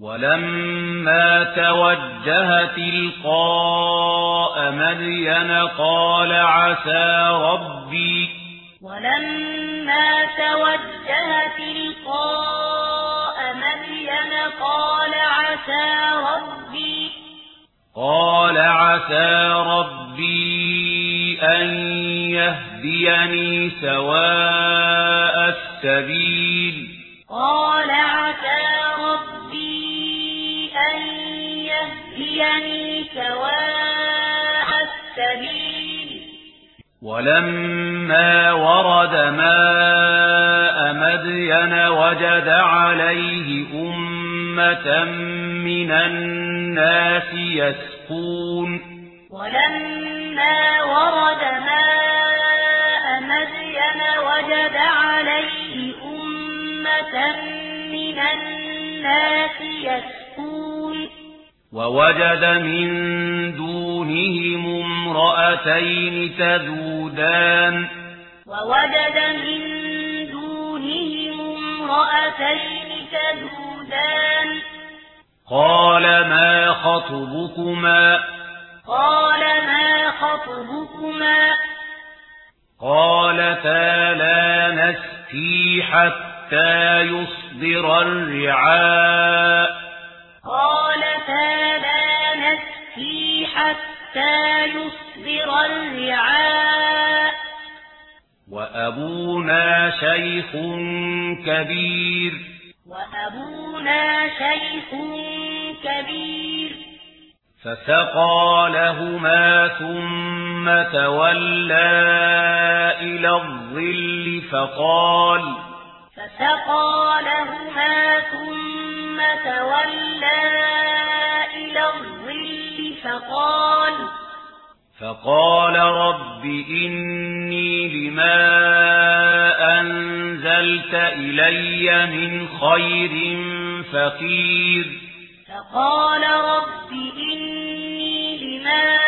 ولما توجه تلقاء مدين قال عسى ربي ولما توجه تلقاء مدين قال عسى ربي قال عسى ربي أن يهديني سواء السبيل قال عسى يعني سواء السبيل ولما ورد ماء مدين وجد عليه أمة من الناس يسكون ولما ورد ماء مدين وجد عليه أمة من الناس يسكون ووجد من دونهم امرأتين تذودان. ووجد من دونهم امرأتين تذودان. قال ما خطبكما؟ قال ما خطبكما؟ قالتا لا نسكي حتى يصدر الرعاء. قالتا حتى يصبر الرعاء. وأبونا شيخ كبير. وأبونا شيخ كبير. فسقى لهما ثم تولى إلى الظل فقال فسقى لهما ثم تولى فقال فقال رب إني لما أنزلت إلي من خير فقير. فقال رب إني لما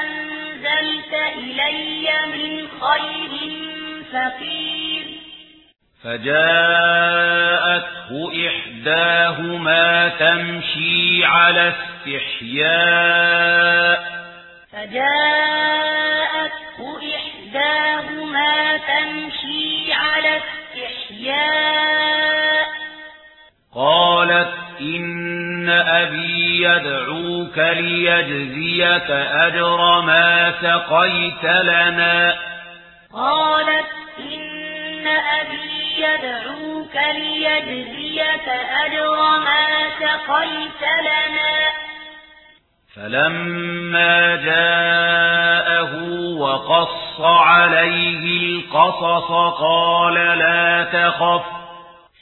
أنزلت إلي من خير فقير. فجاءته إحداهما تمشي على استحياء. فجاءته إحداهما تمشي على استحياء. قالت إن أبي يدعوك ليجزيك أجر ما سقيت لنا. قالت إن أبي يدعوك ليجزيك أجر ما سقيت لنا فلما جاءه وقص عليه القصص قال لا تخف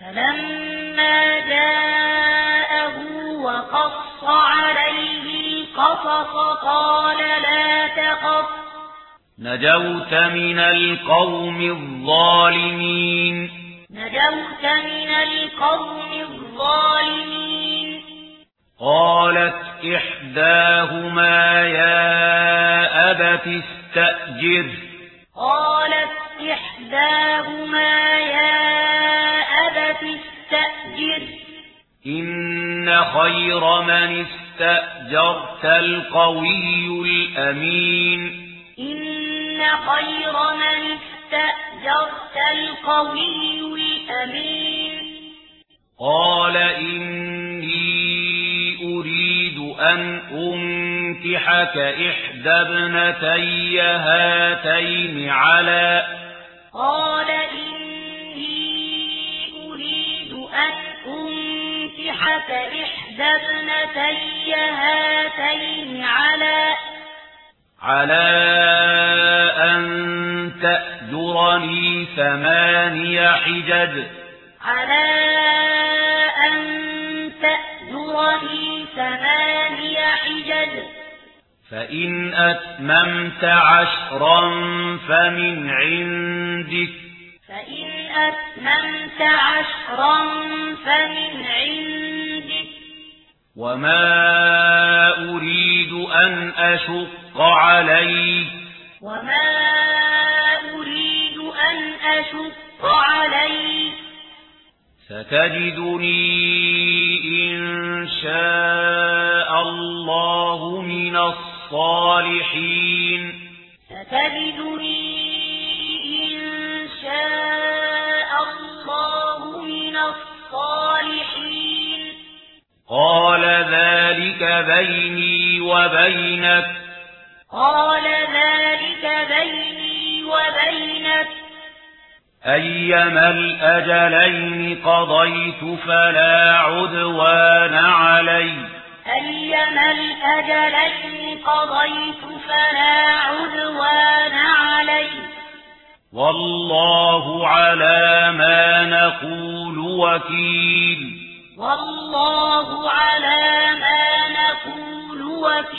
فلما جاءه وقص عليه القصص قال لا تخف نجوت من القوم الظالمين نجوت من القوم الظالمين. قالت إحداهما يا أبت استأجر. قالت إحداهما يا أبت استأجر. إن خير من استأجرت القوي الأمين. إن خير من استأجرت صدقت القوي الأمين. قال إني أريد أن أنكحك إحدى ابنتي هاتين على قال إني أريد أن أنكحك إحدى ابنتي هاتين على. على أن تأجرني ثماني حجج على أن تأجرني ثماني حجج فإن أتممت عشرا فمن عندك فإن أتممت عشرا فمن عندك وما أريد أن أشق عليك وما أريد أن أشق عليك ستجدني إن شاء الله من الصالحين. ستجدني إن شاء الله من الصالحين. قال ذلك بيني وبينك. قال ذلك بيني وبينك. أيما الأجلين قضيت فلا عدوان علي. أيما الأجلين قضيت فلا عدوان علي. والله على ما نقول وكيل. والله على ما نقول وكيل.